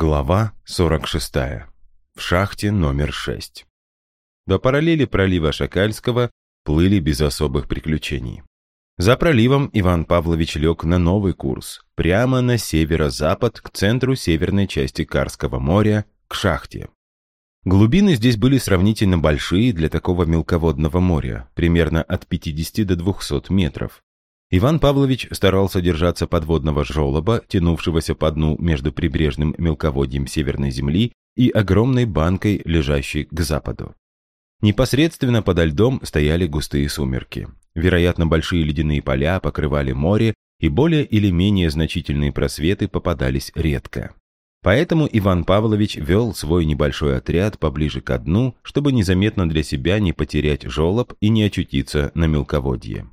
Глава 46. В шахте номер 6. До параллели пролива Шакальского плыли без особых приключений. За проливом Иван Павлович лег на новый курс, прямо на северо-запад, к центру северной части Карского моря, к шахте. Глубины здесь были сравнительно большие для такого мелководного моря, примерно от 50 до 200 метров. Иван Павлович старался держаться подводного желоба, тянувшегося по дну между прибрежным мелководьем Северной Земли и огромной банкой, лежащей к западу. Непосредственно подо льдом стояли густые сумерки. Вероятно, большие ледяные поля покрывали море, и более или менее значительные просветы попадались редко. Поэтому Иван Павлович вел свой небольшой отряд поближе к дну, чтобы незаметно для себя не потерять желоб и не очутиться на мелководье.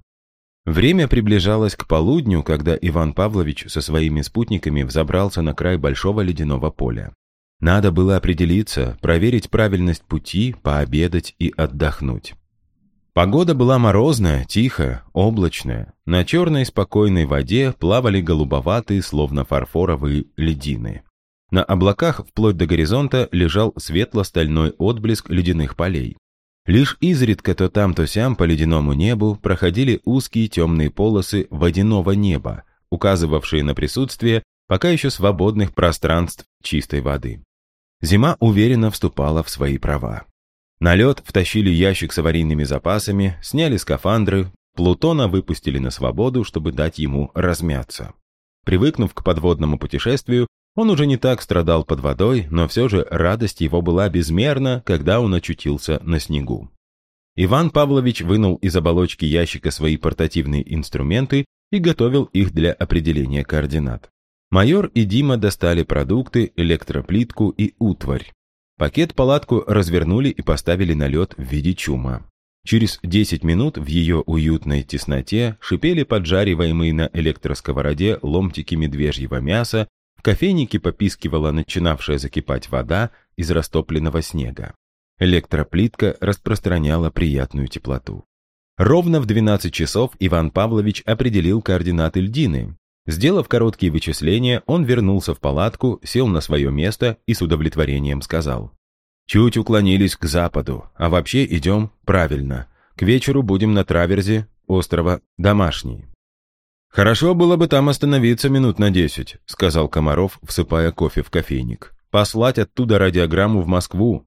Время приближалось к полудню, когда Иван Павлович со своими спутниками взобрался на край большого ледяного поля. Надо было определиться, проверить правильность пути, пообедать и отдохнуть. Погода была морозная, тихая, облачная. На черной спокойной воде плавали голубоватые, словно фарфоровые, ледины. На облаках вплоть до горизонта лежал светло-стальной отблеск ледяных полей. Лишь изредка то там, то сям по ледяному небу проходили узкие темные полосы водяного неба, указывавшие на присутствие пока еще свободных пространств чистой воды. Зима уверенно вступала в свои права. На лед втащили ящик с аварийными запасами, сняли скафандры, Плутона выпустили на свободу, чтобы дать ему размяться. Привыкнув к подводному путешествию, он уже не так страдал под водой, но все же радость его была безмерна, когда он очутился на снегу. Иван Павлович вынул из оболочки ящика свои портативные инструменты и готовил их для определения координат. Майор и Дима достали продукты, электроплитку и утварь. Пакет-палатку развернули и поставили на лед в виде чума. Через 10 минут в ее уютной тесноте шипели поджариваемые на электросковороде ломтики медвежьего мяса кофейнике попискивала начинавшая закипать вода из растопленного снега. Электроплитка распространяла приятную теплоту. Ровно в 12 часов Иван Павлович определил координаты льдины. Сделав короткие вычисления, он вернулся в палатку, сел на свое место и с удовлетворением сказал. «Чуть уклонились к западу, а вообще идем правильно. К вечеру будем на траверзе острова Домашний. «Хорошо было бы там остановиться минут на десять», — сказал Комаров, всыпая кофе в кофейник. «Послать оттуда радиограмму в Москву».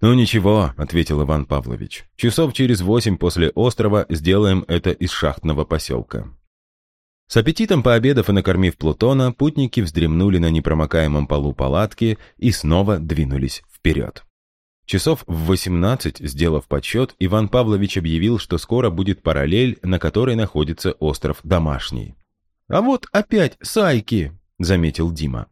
«Ну ничего», — ответил Иван Павлович. «Часов через восемь после острова сделаем это из шахтного поселка». С аппетитом пообедав и накормив Плутона, путники вздремнули на непромокаемом полу палатки и снова двинулись вперед. Часов в 18, сделав подсчет, Иван Павлович объявил, что скоро будет параллель, на которой находится остров Домашний. «А вот опять сайки!» — заметил Дима.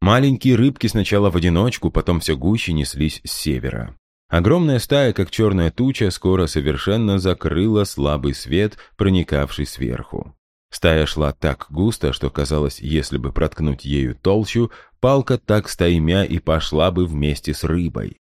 Маленькие рыбки сначала в одиночку, потом все гуще неслись с севера. Огромная стая, как черная туча, скоро совершенно закрыла слабый свет, проникавший сверху. Стая шла так густо, что казалось, если бы проткнуть ею толщу, палка так стаймя и пошла бы вместе с рыбой.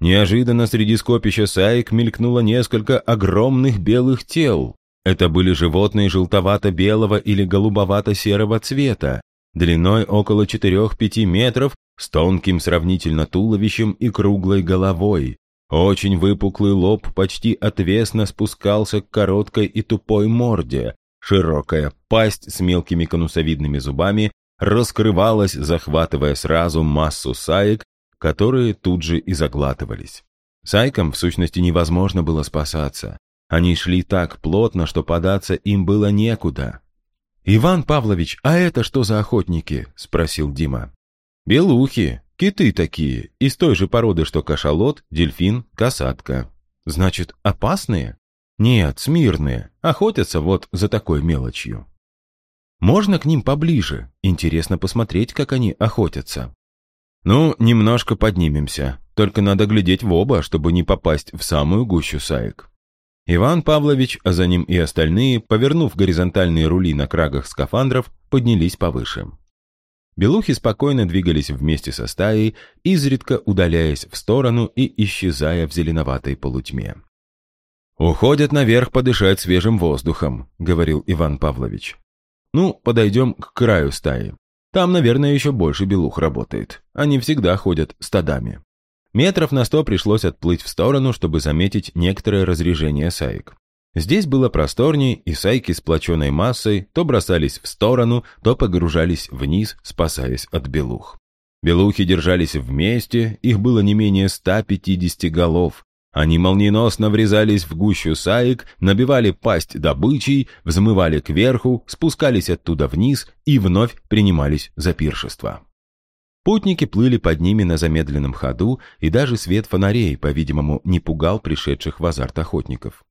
Неожиданно среди скопища саек мелькнуло несколько огромных белых тел. Это были животные желтовато-белого или голубовато-серого цвета, длиной около 4-5 метров, с тонким сравнительно туловищем и круглой головой. Очень выпуклый лоб почти отвесно спускался к короткой и тупой морде. Широкая пасть с мелкими конусовидными зубами раскрывалась, захватывая сразу массу саек которые тут же и заглатывались. Сайкам, в сущности, невозможно было спасаться. Они шли так плотно, что податься им было некуда. «Иван Павлович, а это что за охотники?» — спросил Дима. «Белухи, киты такие, из той же породы, что кашалот, дельфин, касатка. Значит, опасные?» «Нет, смирные, охотятся вот за такой мелочью». «Можно к ним поближе? Интересно посмотреть, как они охотятся». «Ну, немножко поднимемся. Только надо глядеть в оба, чтобы не попасть в самую гущу саек». Иван Павлович, а за ним и остальные, повернув горизонтальные рули на крагах скафандров, поднялись повыше. Белухи спокойно двигались вместе со стаей, изредка удаляясь в сторону и исчезая в зеленоватой полутьме. «Уходят наверх подышать свежим воздухом», — говорил Иван Павлович. «Ну, подойдем к краю стаи. Там, наверное, еще больше белух работает. Они всегда ходят стадами. Метров на сто пришлось отплыть в сторону, чтобы заметить некоторое разрежение саек. Здесь было просторнее, и сайки с массой то бросались в сторону, то погружались вниз, спасаясь от белух. Белухи держались вместе, их было не менее 150 голов. Они молниеносно врезались в гущу саек, набивали пасть добычей, взмывали кверху, спускались оттуда вниз и вновь принимались за пиршество. Путники плыли под ними на замедленном ходу, и даже свет фонарей, по-видимому, не пугал пришедших в азарт охотников.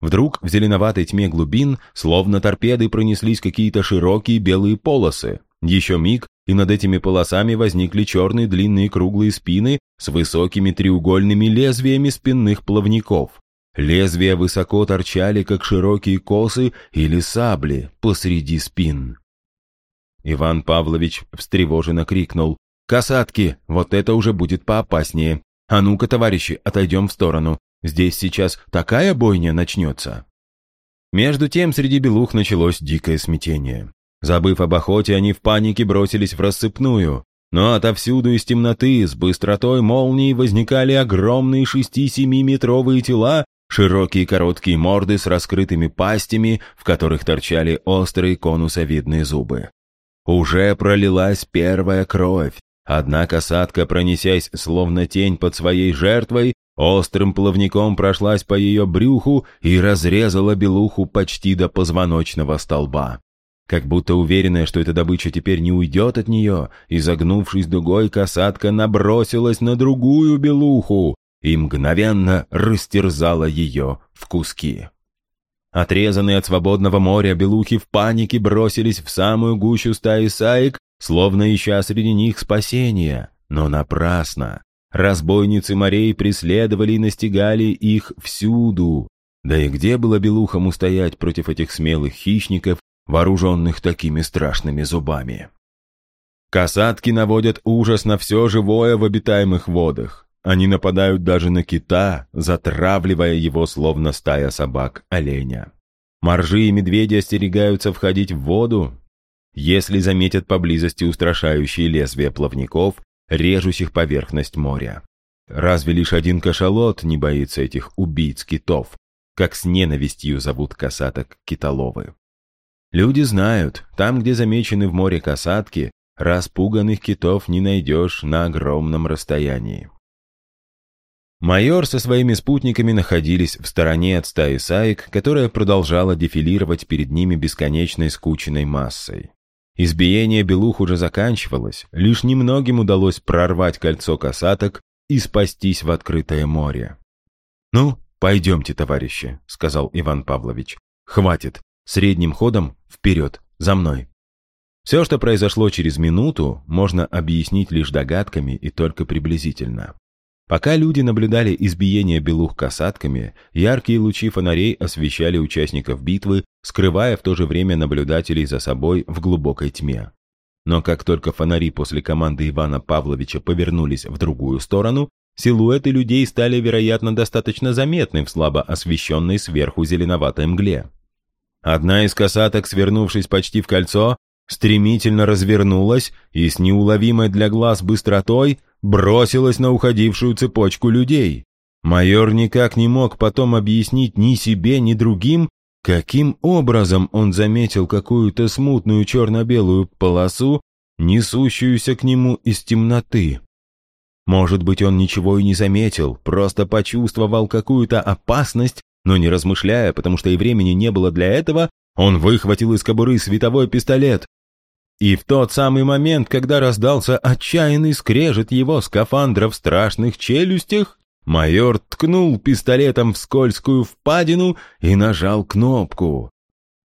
Вдруг в зеленоватой тьме глубин, словно торпеды, пронеслись какие-то широкие белые полосы. Еще миг, и над этими полосами возникли черные длинные круглые спины с высокими треугольными лезвиями спинных плавников. Лезвия высоко торчали, как широкие косы или сабли посреди спин. Иван Павлович встревоженно крикнул. «Касатки! Вот это уже будет поопаснее! А ну-ка, товарищи, отойдем в сторону! Здесь сейчас такая бойня начнется. Между тем среди белух началось дикое смятение. Забыв об охоте, они в панике бросились в рассыпную. Но отовсюду из темноты с быстротой молнии возникали огромные шести-семиметровые тела, широкие короткие морды с раскрытыми пастями, в которых торчали острые конусовидные зубы. Уже пролилась первая кровь, одна касатка, пронесясь словно тень под своей жертвой, Острым плавником прошлась по ее брюху и разрезала белуху почти до позвоночного столба. Как будто уверенная, что эта добыча теперь не уйдет от нее, изогнувшись дугой, касатка набросилась на другую белуху и мгновенно растерзала ее в куски. Отрезанные от свободного моря белухи в панике бросились в самую гущу стаи саек, словно ища среди них спасения, но напрасно. Разбойницы морей преследовали и настигали их всюду. Да и где было белухам устоять против этих смелых хищников, вооруженных такими страшными зубами? Касатки наводят ужас на все живое в обитаемых водах. Они нападают даже на кита, затравливая его, словно стая собак-оленя. Моржи и медведи остерегаются входить в воду. Если заметят поблизости устрашающие лезвия плавников, режущих поверхность моря. Разве лишь один кашалот не боится этих убийц китов, как с ненавистью зовут касаток китоловы? Люди знают, там, где замечены в море касатки, распуганных китов не найдешь на огромном расстоянии. Майор со своими спутниками находились в стороне от стаи саек, которая продолжала дефилировать перед ними бесконечной скученной массой. Избиение белух уже заканчивалось, лишь немногим удалось прорвать кольцо касаток и спастись в открытое море. «Ну, пойдемте, товарищи», — сказал Иван Павлович. «Хватит, средним ходом вперед, за мной». Все, что произошло через минуту, можно объяснить лишь догадками и только приблизительно. Пока люди наблюдали избиение белух касатками, яркие лучи фонарей освещали участников битвы, скрывая в то же время наблюдателей за собой в глубокой тьме. Но как только фонари после команды Ивана Павловича повернулись в другую сторону, силуэты людей стали, вероятно, достаточно заметны в слабо освещенной сверху зеленоватой мгле. Одна из касаток, свернувшись почти в кольцо, стремительно развернулась и с неуловимой для глаз быстротой бросилась на уходившую цепочку людей. Майор никак не мог потом объяснить ни себе, ни другим, каким образом он заметил какую-то смутную черно-белую полосу, несущуюся к нему из темноты. Может быть, он ничего и не заметил, просто почувствовал какую-то опасность, но не размышляя, потому что и времени не было для этого, он выхватил из кобуры световой пистолет, и в тот самый момент, когда раздался отчаянный скрежет его скафандра в страшных челюстях, майор ткнул пистолетом в скользкую впадину и нажал кнопку.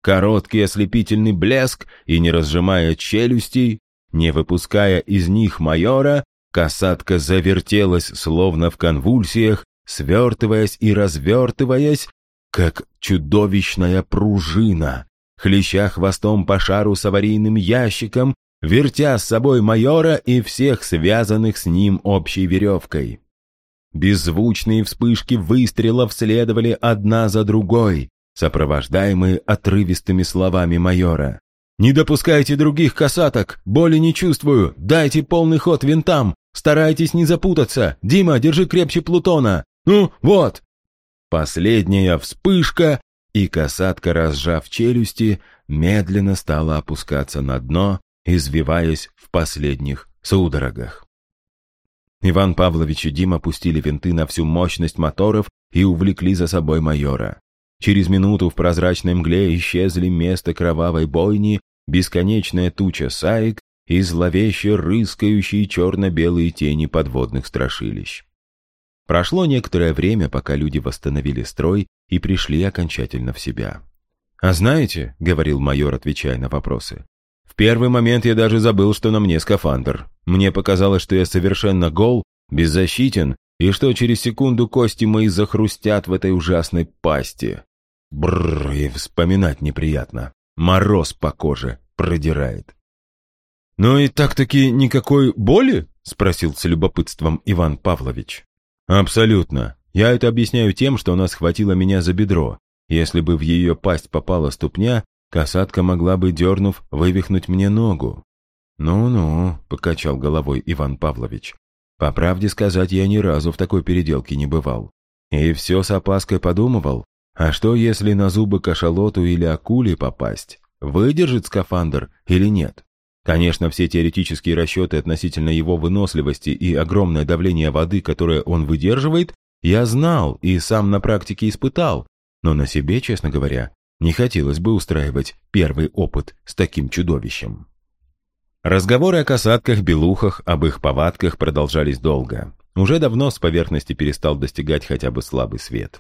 Короткий ослепительный блеск, и не разжимая челюстей, не выпуская из них майора, касатка завертелась, словно в конвульсиях, свертываясь и развертываясь, как чудовищная пружина, хлеща хвостом по шару с аварийным ящиком, вертя с собой майора и всех связанных с ним общей веревкой. Беззвучные вспышки выстрелов следовали одна за другой, сопровождаемые отрывистыми словами майора. «Не допускайте других касаток! Боли не чувствую! Дайте полный ход винтам! Старайтесь не запутаться! Дима, держи крепче Плутона! Ну, вот!» Последняя вспышка, и касатка, разжав челюсти, медленно стала опускаться на дно, извиваясь в последних судорогах. Иван Павлович и Дима пустили винты на всю мощность моторов и увлекли за собой майора. Через минуту в прозрачной мгле исчезли место кровавой бойни, бесконечная туча саек и зловеще рыскающие черно-белые тени подводных страшилищ. Прошло некоторое время, пока люди восстановили строй и пришли окончательно в себя. «А знаете», — говорил майор, отвечая на вопросы, «в первый момент я даже забыл, что на мне скафандр. Мне показалось, что я совершенно гол, беззащитен, и что через секунду кости мои захрустят в этой ужасной пасти. Бррр, и вспоминать неприятно. Мороз по коже продирает». «Ну и так-таки никакой боли?» — спросил с любопытством Иван Павлович. «Абсолютно. Я это объясняю тем, что она схватила меня за бедро. Если бы в ее пасть попала ступня, касатка могла бы, дернув, вывихнуть мне ногу». «Ну-ну», — покачал головой Иван Павлович. «По правде сказать, я ни разу в такой переделке не бывал. И все с опаской подумывал, а что если на зубы кашалоту или акуле попасть? Выдержит скафандр или нет? Конечно, все теоретические расчеты относительно его выносливости и огромное давление воды, которое он выдерживает, я знал и сам на практике испытал, но на себе, честно говоря, не хотелось бы устраивать первый опыт с таким чудовищем. Разговоры о касатках, белухах, об их повадках продолжались долго. Уже давно с поверхности перестал достигать хотя бы слабый свет.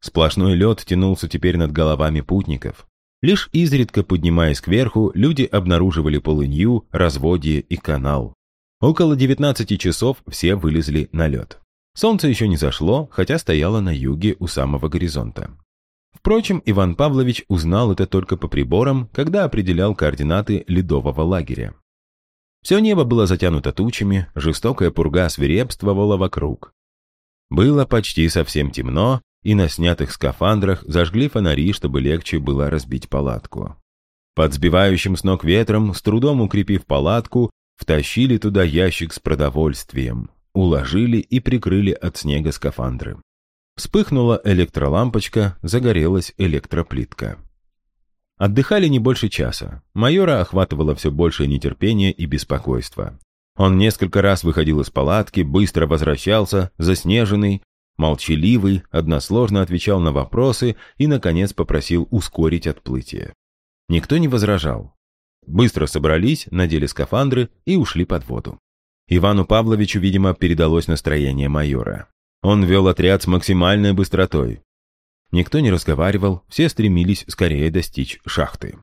Сплошной лед тянулся теперь над головами путников. Лишь изредка поднимаясь кверху, люди обнаруживали полынью, разводье и канал. Около 19 часов все вылезли на лед. Солнце еще не зашло, хотя стояло на юге у самого горизонта. Впрочем, Иван Павлович узнал это только по приборам, когда определял координаты ледового лагеря. Все небо было затянуто тучами, жестокая пурга свирепствовала вокруг. Было почти совсем темно, и на снятых скафандрах зажгли фонари, чтобы легче было разбить палатку. Под сбивающим с ног ветром, с трудом укрепив палатку, втащили туда ящик с продовольствием, уложили и прикрыли от снега скафандры. Вспыхнула электролампочка, загорелась электроплитка. Отдыхали не больше часа. Майора охватывало все большее нетерпение и беспокойство. Он несколько раз выходил из палатки, быстро возвращался, заснеженный, Молчаливый, односложно отвечал на вопросы и, наконец, попросил ускорить отплытие. Никто не возражал. Быстро собрались, надели скафандры и ушли под воду. Ивану Павловичу, видимо, передалось настроение майора. Он вел отряд с максимальной быстротой. Никто не разговаривал, все стремились скорее достичь шахты.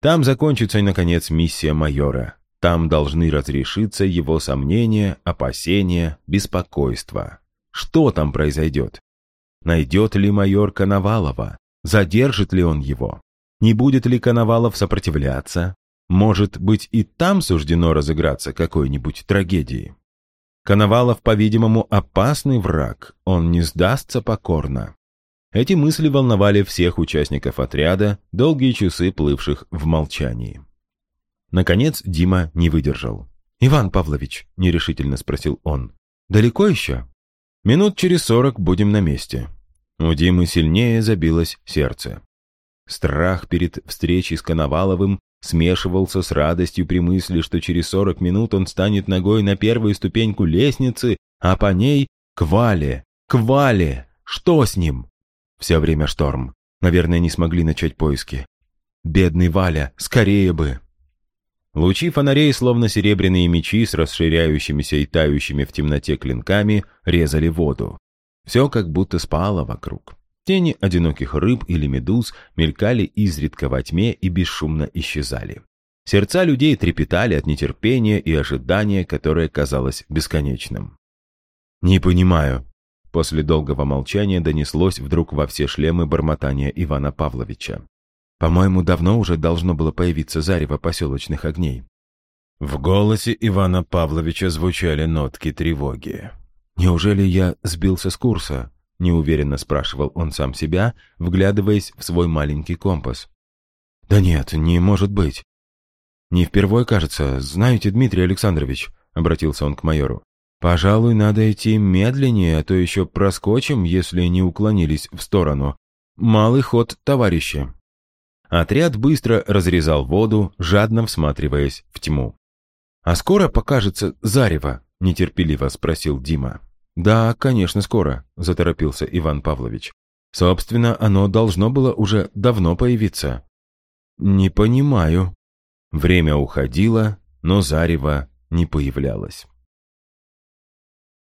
Там закончится, наконец, миссия майора. Там должны разрешиться его сомнения, опасения, беспокойства. Что там произойдет? Найдет ли майор Коновалова? Задержит ли он его? Не будет ли Коновалов сопротивляться? Может быть, и там суждено разыграться какой-нибудь трагедии? Коновалов, по-видимому, опасный враг, он не сдастся покорно. Эти мысли волновали всех участников отряда, долгие часы плывших в молчании. Наконец Дима не выдержал. «Иван Павлович», — нерешительно спросил он, — «далеко еще?» Минут через сорок будем на месте. У Димы сильнее забилось сердце. Страх перед встречей с Коноваловым смешивался с радостью при мысли, что через сорок минут он станет ногой на первую ступеньку лестницы, а по ней к Вале, к Вале. Что с ним? Все время шторм. Наверное, не смогли начать поиски. Бедный Валя, скорее бы. Лучи фонарей, словно серебряные мечи с расширяющимися и тающими в темноте клинками, резали воду. Все как будто спало вокруг. Тени одиноких рыб или медуз мелькали изредка во тьме и бесшумно исчезали. Сердца людей трепетали от нетерпения и ожидания, которое казалось бесконечным. «Не понимаю», — после долгого молчания донеслось вдруг во все шлемы бормотания Ивана Павловича. По-моему, давно уже должно было появиться зарево поселочных огней. В голосе Ивана Павловича звучали нотки тревоги. «Неужели я сбился с курса?» — неуверенно спрашивал он сам себя, вглядываясь в свой маленький компас. «Да нет, не может быть. «Не впервой, кажется. Знаете, Дмитрий Александрович», — обратился он к майору. «Пожалуй, надо идти медленнее, а то еще проскочим, если не уклонились в сторону. Малый ход, товарищи». Отряд быстро разрезал воду, жадно всматриваясь в тьму. «А скоро покажется зарево?» — нетерпеливо спросил Дима. «Да, конечно, скоро», — заторопился Иван Павлович. «Собственно, оно должно было уже давно появиться». «Не понимаю». Время уходило, но зарево не появлялось.